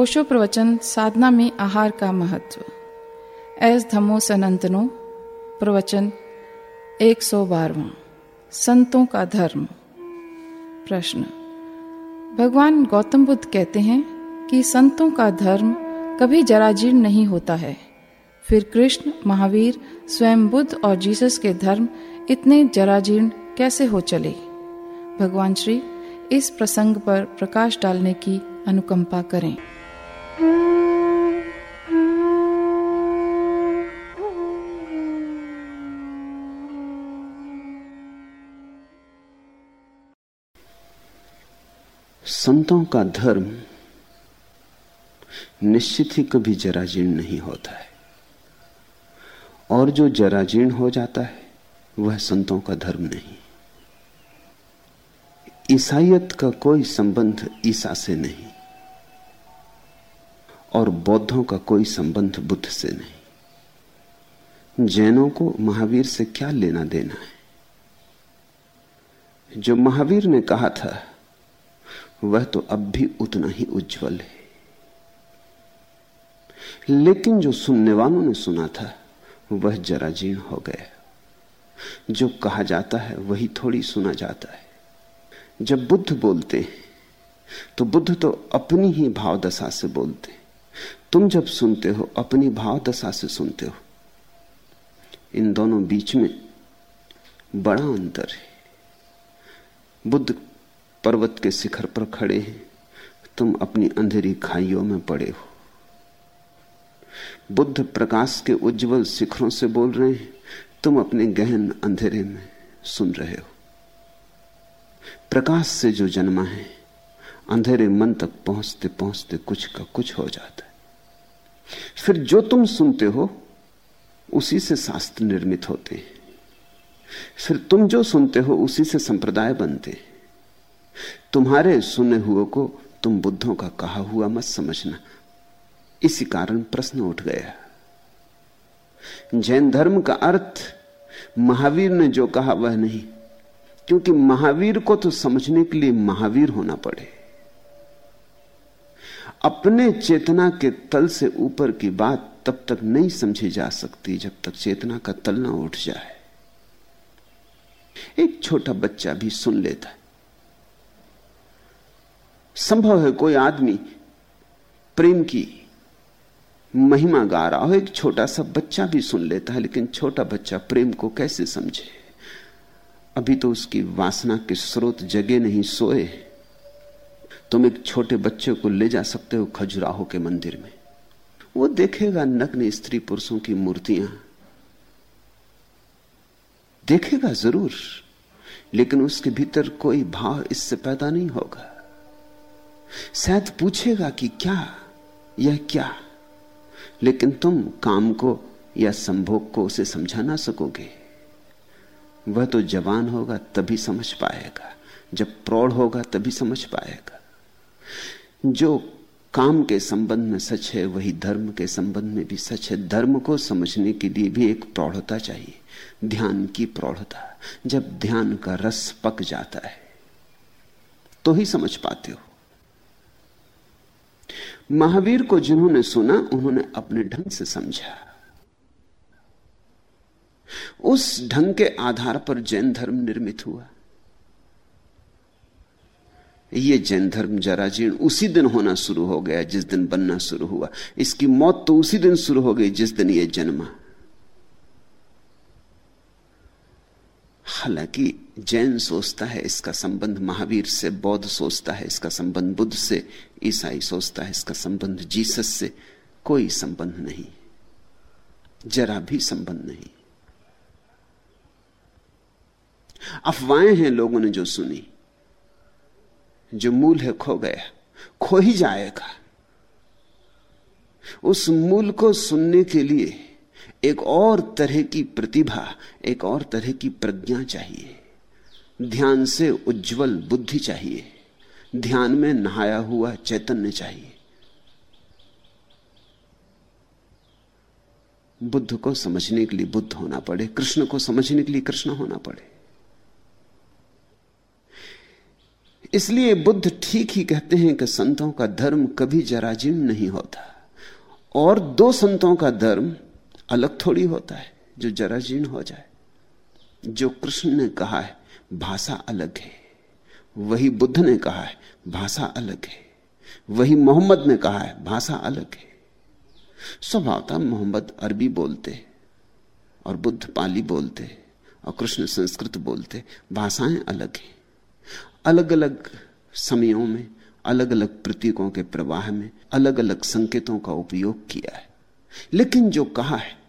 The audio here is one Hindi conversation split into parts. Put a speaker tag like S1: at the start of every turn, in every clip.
S1: ओशो प्रवचन साधना में आहार का महत्व। एस धमो सनंतनो, प्रवचन एक सौ बारवा संतों का धर्म। प्रश्न। भगवान गौतम बुद्ध कहते हैं कि संतों का धर्म कभी जराजीर्ण नहीं होता है। फिर कृष्ण, महावीर, स्वयं बुद्ध और जीसस के धर्म इतने जराजीर्ण कैसे हो चले? भगवान श्री, इस प्रसंग पर प्रकाश डालने की अनुकंपा करें।
S2: का धर्म निश्चित ही कभी जराजीर्ण नहीं होता है। और जो जराजीर्ण हो जाता है, वह संतों का धर्म नहीं। ईसाइत का कोई संबंध ईसा से नहीं, और बौद्धों का कोई संबंध बुद्ध से नहीं। जैनों को महावीर से क्या लेना देना है? जो महावीर ने कहा था वह तो अब भी उतना ही उज्जवल है। लेकिन जो सुनने वालों ने सुना था, वह जराजीर्ण हो गया। जो कहा जाता है, वही थोड़ी सुना जाता है। जब बुद्ध बोलते हैं तो बुद्ध तो अपनी ही भाव दशा से बोलते तुम जब सुनते हो, अपनी भाव दशा से सुनते हो। इन दोनों बीच में बड़ा अंतर है। बुद्ध पर्वत के शिखर पर खड़े हैं। तुम अपनी अंधेरी खाइयों में पड़े हो। बुद्ध प्रकाश के उज्जवल शिखरों से बोल रहे हैं, तुम अपने गहन अंधेरे में सुन रहे हो। प्रकाश से जो जन्मा है, अंधेरे मन तक पहुँचते पहुँचते कुछ का कुछ हो जाता है। फिर जो तुम सुनते हो, उसी से शास्त्र निर्मित होते हैं। फिर तुम जो सुनते हो, उसी से संप्रदाय बनते तुम्हारे सुने हुए को तुम बुद्धों का कहा हुआ मत समझना। इसी कारण प्रश्न उठ गया जैन धर्म का अर्थ, महावीर ने जो कहा वह नहीं, क्योंकि महावीर को तो समझने के लिए महावीर होना पड़े। अपने चेतना के तल से ऊपर की बात तब तक नहीं समझी जा सकती जब तक चेतना का तल ना उठ जाए। एक छोटा बच्चा भी सुन लेता है। संभव है कोई आदमी प्रेम की महिमा गा रहा हो, एक छोटा सा बच्चा भी सुन लेता है, लेकिन छोटा बच्चा प्रेम को कैसे समझे? अभी तो उसकी वासना के स्रोत जगे नहीं, सोए। तुम एक छोटे बच्चे को ले जा सकते हो खजुराहो के मंदिर में। वो देखेगा नग्न स्त्री पुरुषों की मूर्तियाँ। देखेगा ज़रूर, लेकिन उसके भीतर कोई भाव इससे पैदा नहीं होगा। शायद पूछेगा कि क्या, यह क्या? लेकिन तुम काम को या संभोग को उसे समझा ना सकोगे। वह तो जवान होगा तभी समझ पाएगा। जब प्रौढ़ होगा तभी समझ पाएगा। जो काम के संबंध में सच है, वही धर्म के संबंध में भी सच है। धर्म को समझने के लिए भी एक प्रौढ़ता चाहिए। ध्यान की प्रौढ़ता। जब ध्यान का रस पक जाता है तो ही समझ पाते हो। महावीर को जिन्होंने सुना, उन्होंने अपने ढंग से समझा। उस ढंग के आधार पर जैन धर्म निर्मित हुआ। यह जैन धर्म जरा जीर्ण उसी दिन होना शुरू हो गया, जिस दिन बनना शुरू हुआ। इसकी मौत तो उसी दिन शुरू हो गई, जिस दिन यह जन्मा। हालाँकि जैन सोचता है इसका संबंध महावीर से, बौद्ध सोचता है इसका संबंध बुद्ध से, ईसाई सोचता है इसका संबंध जीसस से, कोई संबंध नहीं। जरा भी संबंध नहीं। अफवाहें हैं लोगों ने जो सुनी, जो मूल है खो गया, खो ही जाएगा। उस मूल को सुनने के लिए एक और तरह की प्रतिभा, एक और तरह की प्रज्ञा चाहिए। ध्यान से उज्जवल बुद्धि चाहिए। ध्यान में नहाया हुआ चैतन्य चाहिए। बुद्ध को समझने के लिए बुद्ध होना पड़े, कृष्ण को समझने के लिए कृष्ण होना पड़े। इसलिए बुद्ध ठीक ही कहते हैं कि संतों का धर्म कभी जराजीर्ण नहीं होता। और दो संतों का धर्म अलग थोड़ी होता है, जो जरा जीर्ण हो जाए। जो कृष्ण ने कहा है, भाषा अलग है। वही बुद्ध ने कहा है, भाषा अलग है। वही मोहम्मद ने कहा है, भाषा अलग है। स्वभावता मोहम्मद अरबी बोलते और बुद्ध पाली बोलते और कृष्ण संस्कृत बोलते। भाषाएँ अलग हैं। अलग अलग समयों में अलग अलग प्रतीकों के प्रवाह में अलग अलग संकेतों का उपयोग किया है। लेकिन जो कहा है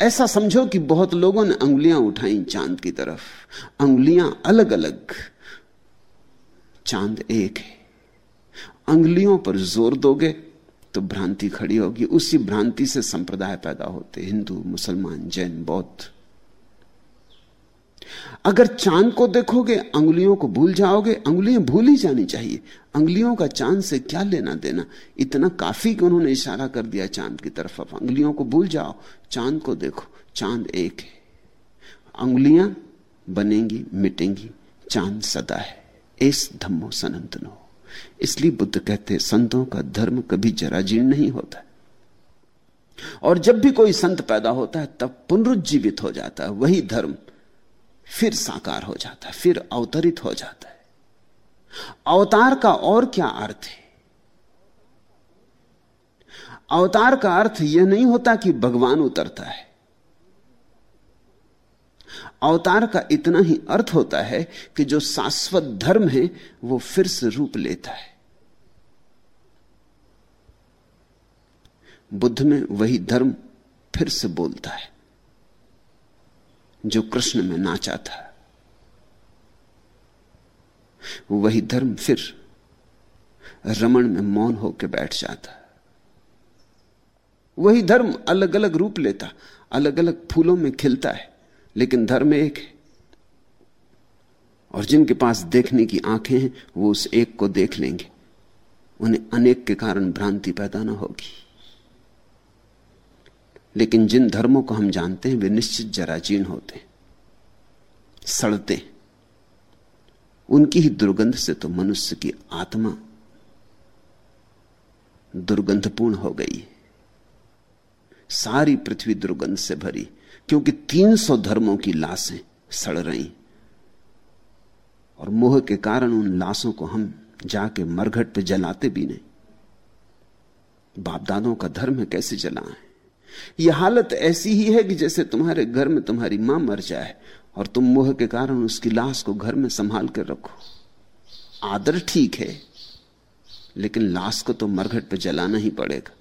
S2: ऐसा समझो कि बहुत लोगों ने उंगुलियाँ उठाई चाँद की तरफ़। उंगुलियाँ अलग अलग चाँद एक है। उंगुलियों पर ज़ोर दोगे तो भ्रांति खड़ी होगी। उसी भ्रांति से संप्रदाय पैदा होते हिंदू, मुसलमान, जैन, बौद्ध। अगर चाँद को देखोगे, अंगुलियों को भूल जाओगे, अंगुलियाँ भूल ही जानी चाहिए। अंगुलियों का चाँद से क्या लेना देना? इतना काफ़ी कि उन्होंने इशारा कर दिया चाँद की तरफ़, अब अंगुलियों को भूल जाओ, चाँद को देखो, चाँद एक है। अंगुलियाँ बनेंगी, मिटेंगी, चाँद सदा है। एस धम्मो सनंतनो। इसलिए बुद्ध कहते संतों का धर्म कभी जराजीर्ण नहीं होता और जब भी कोई संत पैदा होता है, तब पुनरुज्जीवित हो जाता है। वही धर्म फिर साकार हो जाता है, फिर अवतरित हो जाता है। अवतार का और क्या अर्थ है? अवतार का अर्थ यह नहीं होता कि भगवान उतरता है। अवतार का इतना ही अर्थ होता है कि जो शाश्वत धर्म है, वो फिर से रूप लेता है। बुद्ध में वही धर्म फिर से बोलता है। जो कृष्ण में नाचा था। वही धर्म फिर रमण में मौन होकर बैठ जाता। वही धर्म अलग अलग रूप लेता अलग अलग फूलों में खिलता है, लेकिन धर्म एक है। और जिनके पास देखने की आँखें हैं, वो उस एक को देख लेंगे। उन्हें अनेक के कारण भ्रांति पैदा ना होगी। लेकिन जिन धर्मों को हम जानते हैं, वे निश्चित जराजीर्ण होते सड़ते उनकी ही दुर्गंध से तो मनुष्य की आत्मा दुर्गंधपूर्ण हो गई सारी पृथ्वी दुर्गंध से भरी, क्योंकि 300 धर्मों की लाशें सड़ रही। और मोह के कारण उन लाशों को हम जाके मरघट पे जलाते भी नहीं। बाप दादों का धर्म है कैसे जलाएँ? यह हालत ऐसी ही है कि जैसे तुम्हारे घर में तुम्हारी माँ मर जाए और तुम मोह के कारण उसकी लाश को घर में संभाल कर रखो। आदर ठीक है, लेकिन लाश को तो मरघट पे जलाना ही पड़ेगा।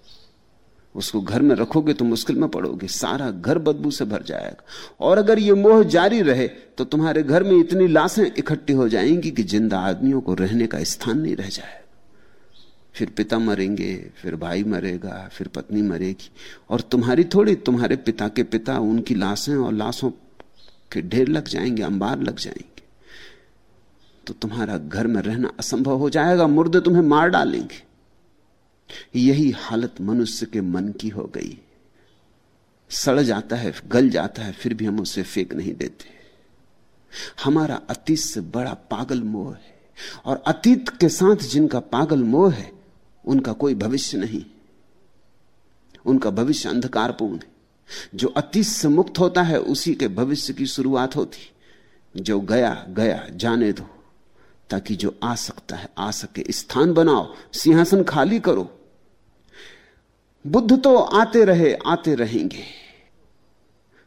S2: उसको घर में रखोगे तो मुश्किल में पड़ोगे, सारा घर बदबू से भर जाएगा। और अगर ये मोह जारी रहे तो तुम्हारे घर में इतनी लाशें इकट्ठी हो जाएँगी कि ज़िंदा आदमियों को रहने का स्थान नहीं रह जाएगा फिर पिता मरेंगे, फिर भाई मरेगा, फिर पत्नी मरेगी। और तुम्हारी थोड़ी, तुम्हारे पिता के पिता उनकी लाशें और लाशों के ढेर लग जाएँगे, अंबार लग जाएँगे। तो तुम्हारा घर में रहना असंभव हो जाएगा, मुर्दे तुम्हें मार डालेंगे। यही हालत मनुष्य के मन की हो गई। सड़ जाता है, गल जाता है, फिर भी हम उसे फेंक नहीं देते। हमारा अतीत से बड़ा पागल मोह है। और अतीत के साथ जिनका पागल मोह है उनका कोई भविष्य नहीं। उनका भविष्य अंधकारपूर्ण है। जो अतीत से मुक्त होता है, उसी के भविष्य की शुरुआत होती। जो गया गया, जाने दो, ताकि जो आ सकता है, आ सके। स्थान बनाओ, सिंहासन खाली करो। बुद्ध तो आते रहे, आते रहेंगे।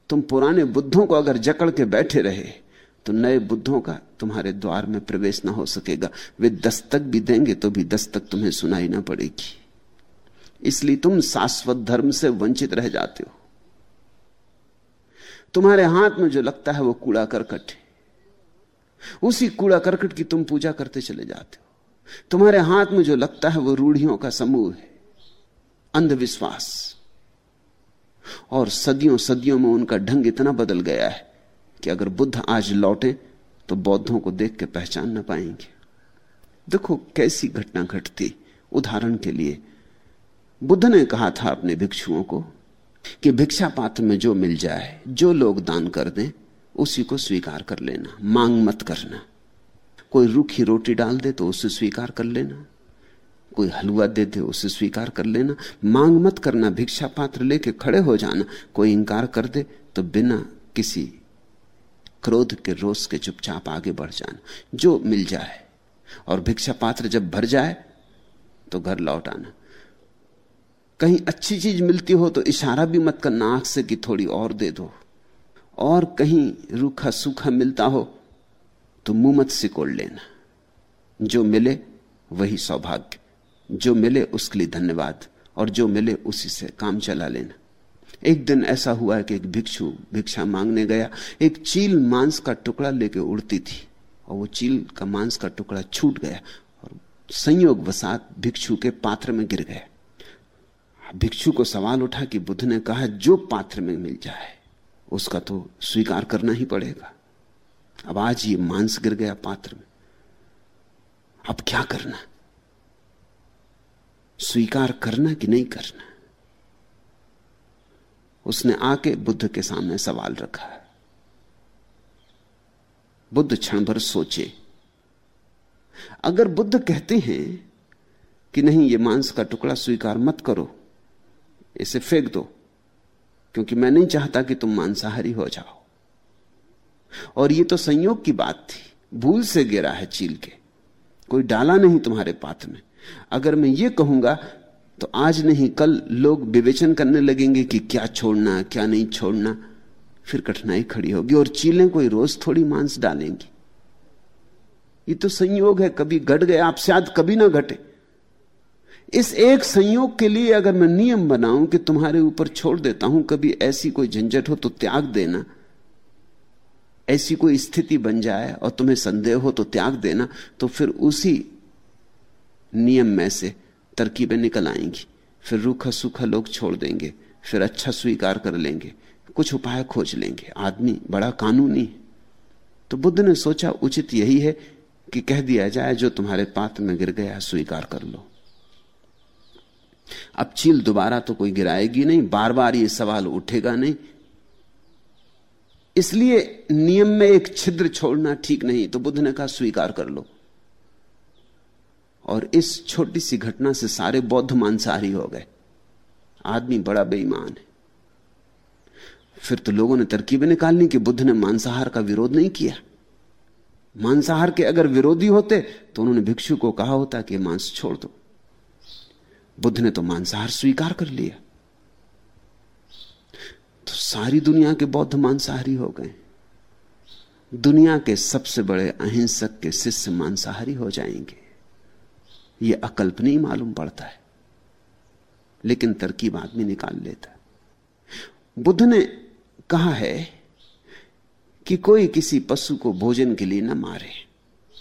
S2: तुम पुराने बुद्धों को अगर जकड़ के बैठे रहे तो नए बुद्धों का तुम्हारे द्वार में प्रवेश ना हो सकेगा। वे दस्तक भी देंगे तो भी दस्तक तुम्हें सुनाई ना पड़ेगी। इसलिए तुम शाश्वत धर्म से वंचित रह जाते हो। तुम्हारे हाथ में जो लगता है वो कूड़ा करकट है। उसी कूड़ा करकट की तुम पूजा करते चले जाते हो। तुम्हारे हाथ में जो लगता है वो रूढ़ियों का समूह है। अंधविश्वास। और सदियों सदियों में उनका ढंग इतना बदल गया है कि अगर बुद्ध आज लौटे तो बौद्धों को देख के पहचान ना पाएँगे। देखो, कैसी घटना घटती। उदाहरण के लिए, बुद्ध ने कहा था अपने भिक्षुओं को कि भिक्षा पात्र में जो मिल जाए, जो लोग दान कर दें, उसी को स्वीकार कर लेना, मांग मत करना। कोई रूखी रोटी डाल दे तो उसे स्वीकार कर लेना। कोई हलवा दे दे, उसे स्वीकार कर लेना। मांग मत करना भिक्षा पात्र लेके खड़े हो जाना। कोई इंकार कर दे तो बिना किसी क्रोध के रोष के चुपचाप आगे बढ़ जाना, जो मिल जाए। और भिक्षा पात्र जब भर जाए तो घर लौट आना। कहीं अच्छी चीज़ मिलती हो तो इशारा भी मत करना, आँख से कि थोड़ी और दे दो। और कहीं रूखा सूखा मिलता हो तो मुँह मत सिकोड़ लेना। जो मिले, वही सौभाग्य। जो मिले, उसके लिए धन्यवाद। और जो मिले, उसी से काम चला लेना। एक दिन ऐसा हुआ कि एक भिक्षु भिक्षा मांगने गया। एक चील मांस का टुकड़ा लेके उड़ती थी और वो चील का मांस का टुकड़ा छूट गया और संयोग वसात भिक्षु के पात्र में गिर गया। भिक्षु को सवाल उठा कि बुद्ध ने कहा, जो पात्र में मिल जाए, उसका तो स्वीकार करना ही पड़ेगा। अब आज ये मांस गिर गया पात्र में। अब क्या करना? स्वीकार करना कि नहीं करना? उसने आके बुद्ध के सामने सवाल रखा। बुद्ध क्षण भर सोचे। अगर बुद्ध कहते हैं कि नहीं, ये मांस का टुकड़ा स्वीकार मत करो, इसे फेंक दो, क्योंकि मैं नहीं चाहता कि तुम मांसाहारी हो जाओ। और ये तो संयोग की बात थी, भूल से गिरा है चील के। कोई डाला नहीं तुम्हारे पात्र में। अगर मैं ये कहूँगा तो आज नहीं, कल लोग विवेचन करने लगेंगे कि क्या छोड़ना, क्या नहीं छोड़ना। फिर कठिनाई खड़ी होगी और चीलें कोई रोज थोड़ी मांस डालेंगी। ये तो संयोग है, कभी घट गए, आप शायद कभी ना घटे। इस एक संयोग के लिए अगर मैं नियम बनाऊँ कि तुम्हारे ऊपर छोड़ देता हूँ, कभी ऐसी कोई झंझट हो तो त्याग देना। ऐसी कोई स्थिति बन जाए और तुम्हें संदेह हो तो त्याग देना तो फिर उसी नियम में से तरकीबें निकल आएँगी। फिर रूखा सूखा लोग छोड़ देंगे, फिर अच्छा स्वीकार कर लेंगे, कुछ उपाय खोज लेंगे। आदमी बड़ा कानूनी तो बुद्ध ने सोचा, उचित यही है कि कह दिया जाए, जो तुम्हारे पात्र में गिर गया, स्वीकार कर लो। अब चील दोबारा तो कोई गिराएगी नहीं बार बार ये सवाल उठेगा नहीं। इसलिए नियम में एक छिद्र छोड़ना ठीक नहीं तो बुद्ध ने कहा, स्वीकार कर लो। और इस छोटी सी घटना से सारे बौद्ध मांसाहारी हो गए। आदमी बड़ा बेईमान है। फिर तो लोगों ने तरकीबें निकालनी कि बुद्ध ने मांसाहार का विरोध नहीं किया। मांसाहार के अगर विरोधी होते तो उन्होंने भिक्षु को कहा होता कि मांस छोड़ दो। बुद्ध ने तो मांसाहार स्वीकार कर लिया। तो सारी दुनिया के बौद्ध मांसाहारी हो गए। दुनिया के सबसे बड़े अहिंसक के शिष्य मांसाहारी हो जाएँगे। यह अकल्पनीय मालूम पड़ता है। लेकिन तरकीब आदमी निकाल लेता है। बुद्ध ने कहा है कि कोई किसी पशु को भोजन के लिए न मारे।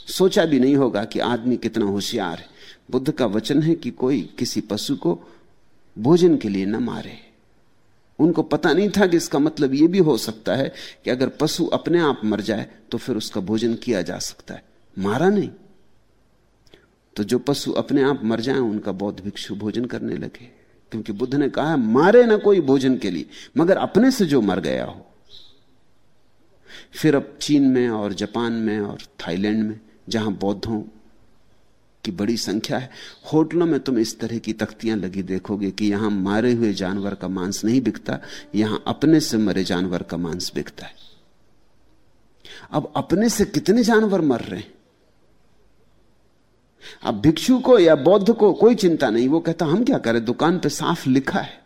S2: सोचा भी नहीं होगा कि आदमी कितना होशियार है। बुद्ध का वचन है कि कोई किसी पशु को भोजन के लिए न मारे। उनको पता नहीं था कि इसका मतलब यह भी हो सकता है कि अगर पशु अपने आप मर जाए तो फिर उसका भोजन किया जा सकता है। मारा नहीं। तो जो पशु अपने आप मर जाएँ, उनका बौद्ध भिक्षु भोजन करने लगे। क्योंकि बुद्ध ने कहा, मारे ना कोई भोजन के लिए, मगर अपने से जो मर गया हो। फिर अब चीन में और जापान में और थाईलैंड में, जहाँ बौद्धों की बड़ी संख्या है, होटलों में तुम इस तरह की तख्तियाँ लगी देखोगे कि यहाँ मारे हुए जानवर का मांस नहीं बिकता, यहाँ अपने से मरे जानवर का मांस बिकता है। अब अपने से कितने जानवर मर रहे हैं? अब भिक्षु को या बौद्ध को कोई चिंता नहीं, वो कहता, हम क्या करें? दुकान पे साफ़ लिखा है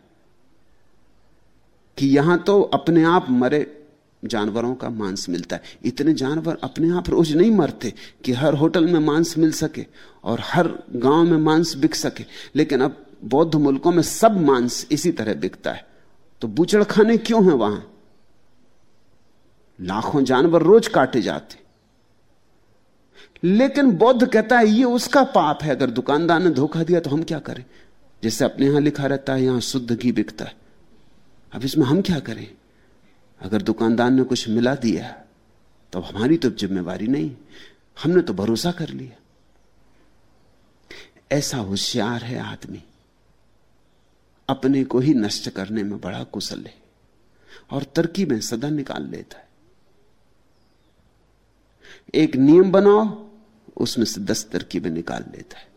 S2: कि यहाँ तो अपने आप मरे जानवरों का मांस मिलता है। इतने जानवर अपने आप रोज नहीं मरते कि हर होटल में मांस मिल सके और हर गाँव में मांस बिक सके। लेकिन अब बौद्ध मुल्कों में सब मांस इसी तरह बिकता है। तो बुचड़ खाने क्यों है वहाँ? लाखों जानवर रोज काटे जाते। लेकिन बौद्ध कहता है, ये उसका पाप है, अगर दुकानदार ने धोखा दिया तो हम क्या करें? जैसे अपने यहाँ लिखा रहता है, यहाँ शुद्ध घी बिकता है। अब इसमें हम क्या करें? अगर दुकानदार ने कुछ मिला दिया तो हमारी तो जिम्मेवारी नहीं। हमने तो भरोसा कर लिया। ऐसा होशियार है आदमी। अपने को ही नष्ट करने में बड़ा कुशल है और तरकीबें सदा निकाल लेता है। एक नियम बनाओ उसमें से दस तरकीबें निकाल लेता है।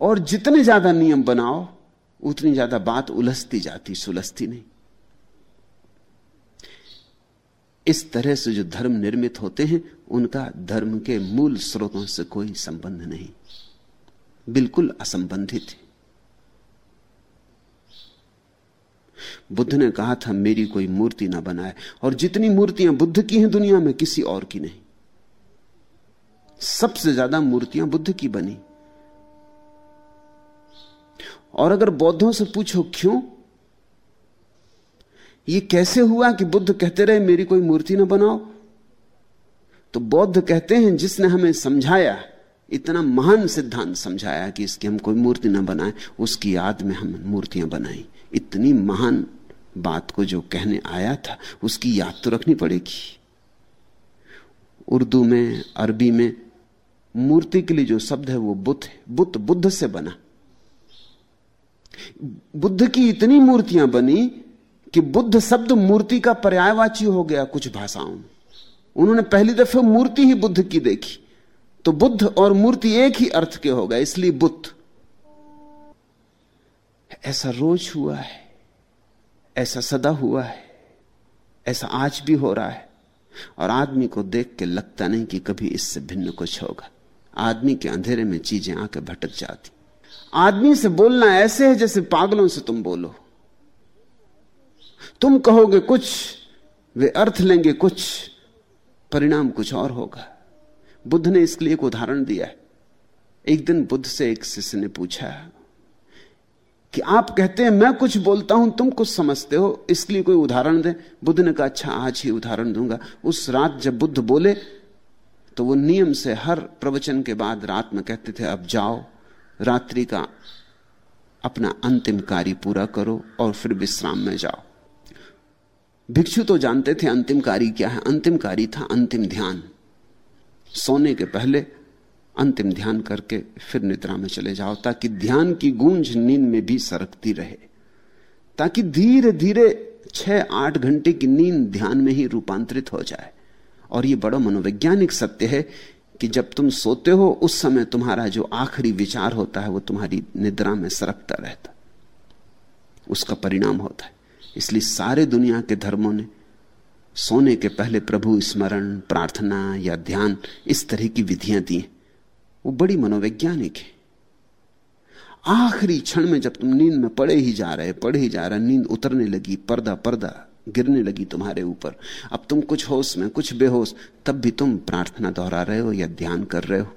S2: और जितने ज़्यादा नियम बनाओ, उतनी ज़्यादा बात उलझती जाती, सुलझती नहीं। इस तरह से जो धर्म निर्मित होते हैं, उनका धर्म के मूल स्रोतों से कोई संबंध नहीं। बिल्कुल असंबंधित है। बुद्ध ने कहा था, मेरी कोई मूर्ति ना बनाए। और जितनी मूर्तियाँ बुद्ध की हैं दुनिया में, किसी और की नहीं। सबसे ज़्यादा मूर्तियाँ बुद्ध की बनी। और अगर बौद्धों से पूछो क्यों, ये कैसे हुआ कि बुद्ध कहते रहे, मेरी कोई मूर्ति ना बनाओ? तो बौद्ध कहते हैं, जिसने हमें समझाया, इतना महान सिद्धांत समझाया कि इसकी हम कोई मूर्ति ना बनाए, उसकी याद में हम मूर्तियाँ बनाई इतनी महान बात को जो कहने आया था, उसकी याद तो रखनी पड़ेगी। उर्दू में, अरबी में मूर्ति के लिए जो शब्द है वो बुद्ध है। बुद्ध बुद्ध से बना। बुद्ध की इतनी मूर्तियाँ बनी कि बुद्ध शब्द मूर्ति का पर्यायवाची हो गया कुछ भाषाओं में। उन्होंने पहली दफे मूर्ति ही बुद्ध की देखी। तो बुद्ध और मूर्ति एक ही अर्थ के हो गए, इसलिए बुद्ध। ऐसा रोज हुआ है, ऐसा सदा हुआ है, ऐसा आज भी हो रहा है। और आदमी को देख के लगता नहीं कि कभी इससे भिन्न कुछ होगा। आदमी के अंधेरे में चीज़ें आके भटक जाती। आदमी से बोलना ऐसे है जैसे पागलों से तुम बोलो। तुम कहोगे कुछ, वे अर्थ लेंगे कुछ, परिणाम कुछ और होगा। बुद्ध ने इसके लिए एक उदाहरण दिया एक दिन बुद्ध से एक शिष्य ने पूछा कि आप कहते हैं, मैं कुछ बोलता हूँ, तुम कुछ समझते हो? इसलिए कोई उदाहरण दे? बुद्ध ने कहा अच्छा आज ही उदाहरण दूँगा। उस रात जब बुद्ध बोले तो वो नियम से हर प्रवचन के बाद रात में कहते थे, अब जाओ, रात्रि का अपना अंतिम कार्य पूरा करो और फिर विश्राम में जाओ। भिक्षु तो जानते थे अंतिम कार्य क्या है। अंतिम कार्य था अंतिम ध्यान। सोने के पहले अंतिम ध्यान करके फिर निद्रा में चले जाओ, ताकि ध्यान की गूंज नींद में भी सरकती रहे। ताकि धीरे धीरे छह आठ घंटे की नींद ध्यान में ही रूपांतरित हो जाए। और यह बड़ा मनोवैज्ञानिक सत्य है कि जब तुम सोते हो, उस समय तुम्हारा जो आखिरी विचार होता है, वो तुम्हारी निद्रा में सरकता रहता। उसका परिणाम होता है। इसलिए सारे दुनिया के धर्मों ने सोने के पहले प्रभु, स्मरण, प्रार्थना या ध्यान, इस तरह की विधियाँ दी वो बड़ी मनोवैज्ञानिक है। आखिरी क्षण में जब तुम नींद में पड़े ही जा रहे, पड़े ही जा रहे, नींद उतरने लगी, पर्दा पर्दा। गिरने लगी तुम्हारे ऊपर। अब तुम कुछ होश में, कुछ बेहोश, तब भी तुम प्रार्थना दोहरा रहे हो या ध्यान कर रहे हो।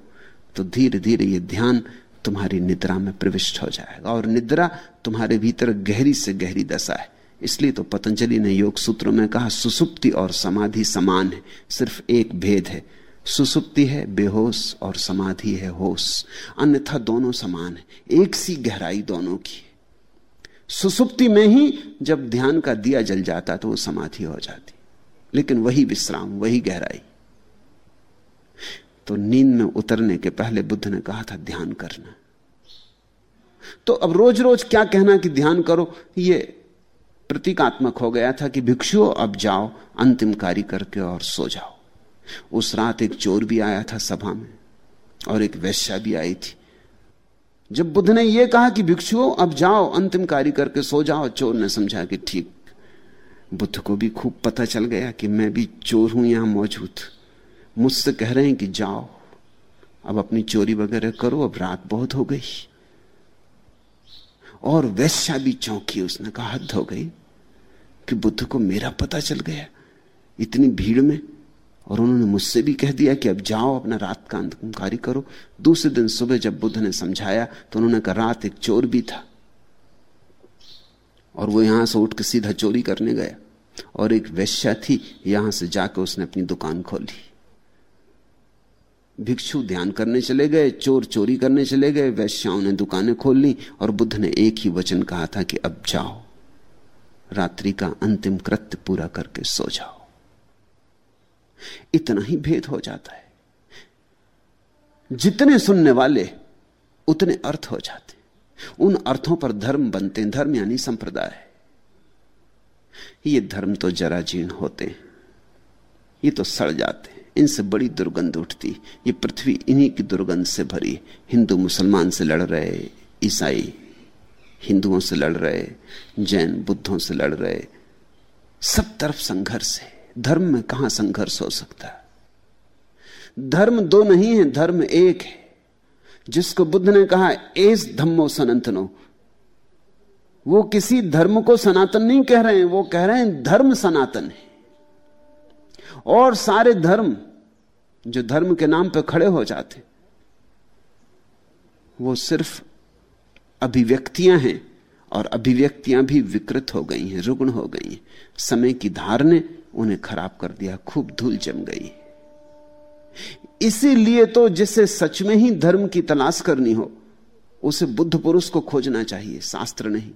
S2: तो धीरे धीरे ये ध्यान तुम्हारी निद्रा में प्रविष्ट हो जाएगा और निद्रा तुम्हारे भीतर गहरी से गहरी दशा है। इसलिए तो पतंजलि ने योग सूत्रों में कहा, सुसुप्ति और समाधि समान है, सिर्फ़ एक भेद है। सुसुप्ति है, बेहोश और समाधि है, होश। अन्यथा दोनों समान है, एक सी गहराई दोनों की। सुसुप्ति में ही जब ध्यान का दिया जल जाता तो वो समाधि हो जाती। लेकिन वही विश्राम, वही गहराई। तो नींद में उतरने के पहले बुद्ध ने कहा था, ध्यान करना। तो अब रोज रोज क्या कहना कि ध्यान करो? ये प्रतीकात्मक हो गया था कि भिक्षुओं अब जाओ, अंतिम कार्य करके और सो जाओ। उस रात एक चोर भी आया था सभा में और एक वैश्या भी आई थी। जब बुद्ध ने यह कहा कि भिक्षुओं, अब जाओ, अंतिम कार्य करके सो जाओ, चोर ने समझा कि ठीक। बुद्ध को भी खूब पता चल गया कि मैं भी चोर हूँ, यहाँ मौजूद। मुझसे कह रहे हैं कि जाओ, अब अपनी चोरी वगैरह करो, अब रात बहुत हो गई। और वैश्या भी चौंकी, उसने कहा, हद हो गई, कि बुद्ध को मेरा पता चल गया। इतनी भीड़ में और उन्होंने मुझसे भी कह दिया कि अब जाओ, अपना रात का अंतकारी करो। दूसरे दिन सुबह जब बुद्ध ने समझाया तो उन्होंने कहा, रात एक चोर भी था। और वो यहाँ से उठ के सीधा चोरी करने गया। और एक वैश्या थी, यहाँ से जाकर उसने अपनी दुकान खोली। भिक्षु ध्यान करने चले गए, चोर चोरी करने चले गए, वैश्याओं ने दुकानें खोल ली, और बुद्ध ने एक ही वचन कहा था कि अब जाओ, रात्रि का अंतिम कृत्य पूरा करके सो जाओ। इतना ही भेद हो जाता है। जितने सुनने वाले, उतने अर्थ हो जाते उन अर्थों पर धर्म बनते हैं। धर्म यानी संप्रदाय। ये धर्म तो जरा जीर्ण होते हैं। ये तो सड़ जाते हैं। इनसे बड़ी दुर्गंध उठती ये पृथ्वी इन्हीं की दुर्गंध से भरी हिंदू मुसलमान से लड़ रहे ईसाई हिंदुओं से लड़ रहे जैन बुद्धों से लड़ रहे सब तरफ़ संघर्ष है। धर्म में कहाँ संघर्ष हो सकता है? धर्म दो नहीं है, धर्म एक है। जिसको बुद्ध ने कहा, एस धम्मो सनातनो। वो किसी धर्म को सनातन नहीं कह रहे हैं, वो कह रहे हैं धर्म सनातन है। और सारे धर्म जो धर्म के नाम पर खड़े हो जाते, वो सिर्फ़ अभिव्यक्तियाँ हैं। और अभिव्यक्तियाँ भी विकृत हो गई हैं, रुग्ण हो गई हैं। समय की धार ने उन्हें खराब कर दिया, खूब धूल जम गई। इसीलिए तो जिसे सच में ही धर्म की तलाश करनी हो, उसे बुद्ध पुरुष को खोजना चाहिए, शास्त्र नहीं।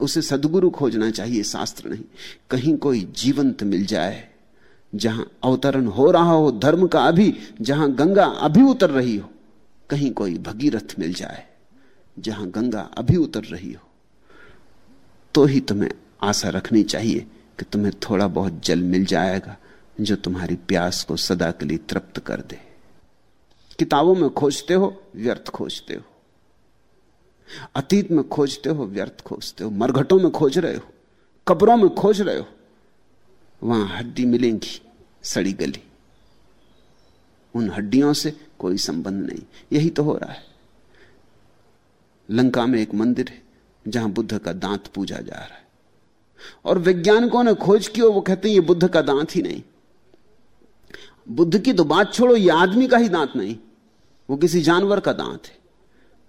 S2: उसे सदगुरु खोजना चाहिए, शास्त्र नहीं। कहीं कोई जीवंत मिल जाए, जहाँ अवतरण हो रहा हो धर्म का अभी, जहाँ गंगा अभी उतर रही हो, कहीं कोई भगीरथ मिल जाए, जहाँ गंगा अभी उतर रही हो। तो ही तुम्हें आशा रखनी चाहिए कि तुम्हें थोड़ा बहुत जल मिल जाएगा, जो तुम्हारी प्यास को सदा के लिए तृप्त कर दे। किताबों में खोजते हो, व्यर्थ खोजते हो। अतीत में खोजते हो, व्यर्थ खोजते हो। मरघटों में खोज रहे हो, कब्रों में खोज रहे हो। वहाँ हड्डी मिलेंगी, सड़ी गली। उन हड्डियों से कोई संबंध नहीं। यही तो हो रहा है। लंका में एक मंदिर है। जहाँ बुद्ध का दांत पूजा जा रहा है। और वैज्ञानिकों ने खोज की वो कहते हैं, ये बुद्ध का दांत ही नहीं। बुद्ध की तो बात छोड़ो, ये आदमी का ही दांत नहीं। वो किसी जानवर का दांत है,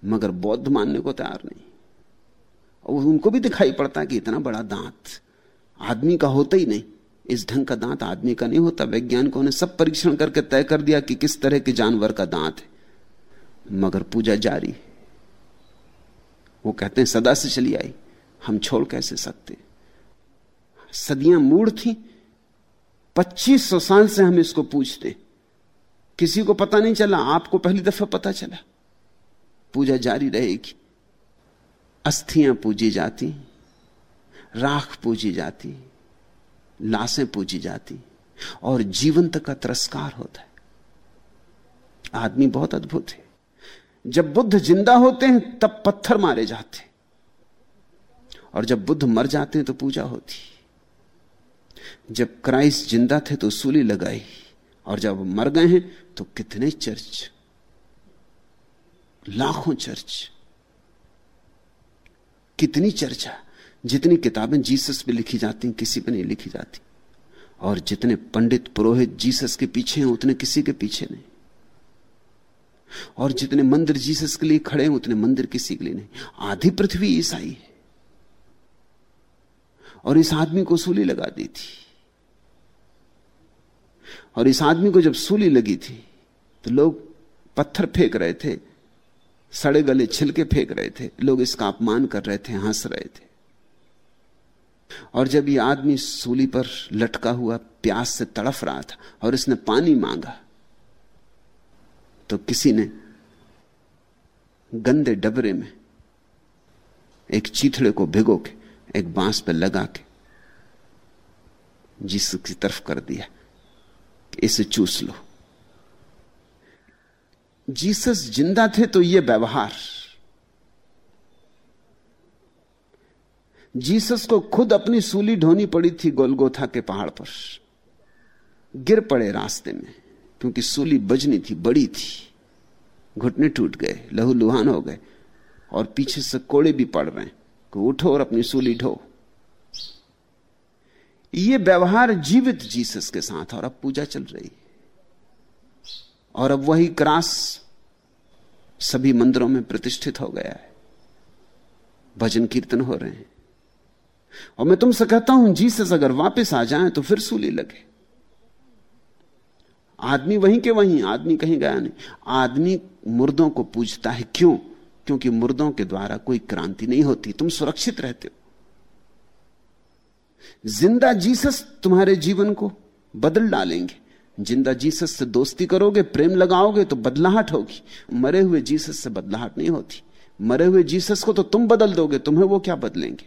S2: मगर बौद्ध मानने को तैयार नहीं। और उनको भी दिखाई पड़ता कि इतना बड़ा दांत आदमी का होता ही नहीं। इस ढंग का दांत आदमी का नहीं होता। वैज्ञानिकों ने सब परीक्षण करके तय कर दिया कि किस तरह के जानवर का दांत है। मगर पूजा जारी है। वो कहते हैं, सदा से चली आई। हम छोड़ कैसे सकते? सदियाँ मूड थी। पच्चीस सौ साल से हम इसको पूछते। किसी को पता नहीं चला, आपको पहली दफ़ा पता चला। पूजा जारी रहेगी। अस्थियाँ पूजी जाती, राख पूजी जाती, लाशें पूजी जाती, और जीवंत का तिरस्कार होता है। आदमी बहुत अद्भुत है। जब बुद्ध ज़िंदा होते हैं, तब पत्थर मारे जाते और जब बुद्ध मर जाते हैं तो पूजा होती जब क्राइस्ट ज़िंदा थे तो सूली लगाई। और जब मर गए हैं तो कितने चर्च? लाखों चर्च। कितनी चर्चा? जितनी किताबें जीसस पे लिखी जाती हैं, किसी पे नहीं लिखी जाती। और जितने पंडित पुरोहित जीसस के पीछे हैं, उतने किसी के पीछे नहीं। और जितने मंदिर जीसस के लिए खड़े हैं, उतने मंदिर किसी के लिए नहीं। आधी पृथ्वी ईसाई है। और इस आदमी को सूली लगा दी थी। और इस आदमी को जब सूली लगी थी तो लोग पत्थर फेंक रहे थे, सड़े गले छिलके फेंक रहे थे, लोग इसका अपमान कर रहे थे, हंस रहे थे। और जब ये आदमी सूली पर लटका हुआ प्यास से तड़फ रहा था और इसने पानी मांगा तो किसी ने गंदे डबरे में एक चीथड़े को भिगो के एक बाँस पर लगा के जिस की तरफ़ कर दिया इसे चूस लो। जीसस ज़िंदा थे तो यह व्यवहार। जीसस को खुद अपनी सूली ढोनी पड़ी थी गोलगोथा के पहाड़ पर। गिर पड़े रास्ते में। क्योंकि सूली बजनी थी, बड़ी थी। घुटने टूट गए लहू लुहान हो गए। और पीछे से कोड़े भी पड़ रहे हैं कि उठो और अपनी सूली ढो। ये व्यवहार जीवित जीसस के साथ और अब पूजा चल रही है। और अब वही क्रास सभी मंदिरों में प्रतिष्ठित हो गया है। भजन कीर्तन हो रहे हैं। और मैं तुमसे कहता हूँ, जीसस अगर वापस आ जाए तो फिर सूली लगे। आदमी वहीं के वहीं, आदमी कहीं गया नहीं। आदमी मुर्दों को पूजता है। क्यों? क्योंकि मुर्दों के द्वारा कोई क्रांति नहीं होती। तुम सुरक्षित रहते हो। ज़िंदा जीसस तुम्हारे जीवन को बदल डालेंगे। ज़िंदा जीसस से दोस्ती करोगे, प्रेम लगाओगे तो बदलाहट होगी। मरे हुए जीसस से बदलाहट नहीं होती। मरे हुए जीसस को तो तुम बदल दोगे, तुम्हें वो क्या बदलेंगे?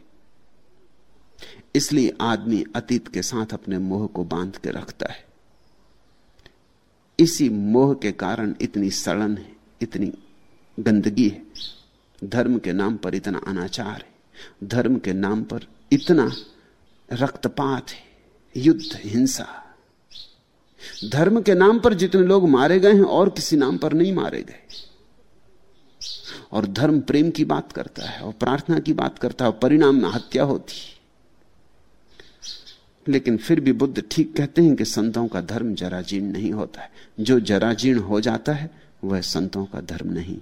S2: इसलिए आदमी अतीत के साथ अपने मोह को बाँध के रखता है। इसी मोह के कारण इतनी सड़न है, इतनी गंदगी है। धर्म के नाम पर इतना अनाचार है, धर्म के नाम पर इतना रक्तपात है, युद्ध, हिंसा। धर्म के नाम पर जितने लोग मारे गए हैं, और किसी नाम पर नहीं मारे गए। और धर्म प्रेम की बात करता है, और प्रार्थना की बात करता है, और परिणाम में हत्या होती लेकिन फिर भी बुद्ध ठीक कहते हैं कि संतों का धर्म जराजीर्ण नहीं होता है। जो जराजीर्ण हो जाता है, वह संतों का धर्म नहीं।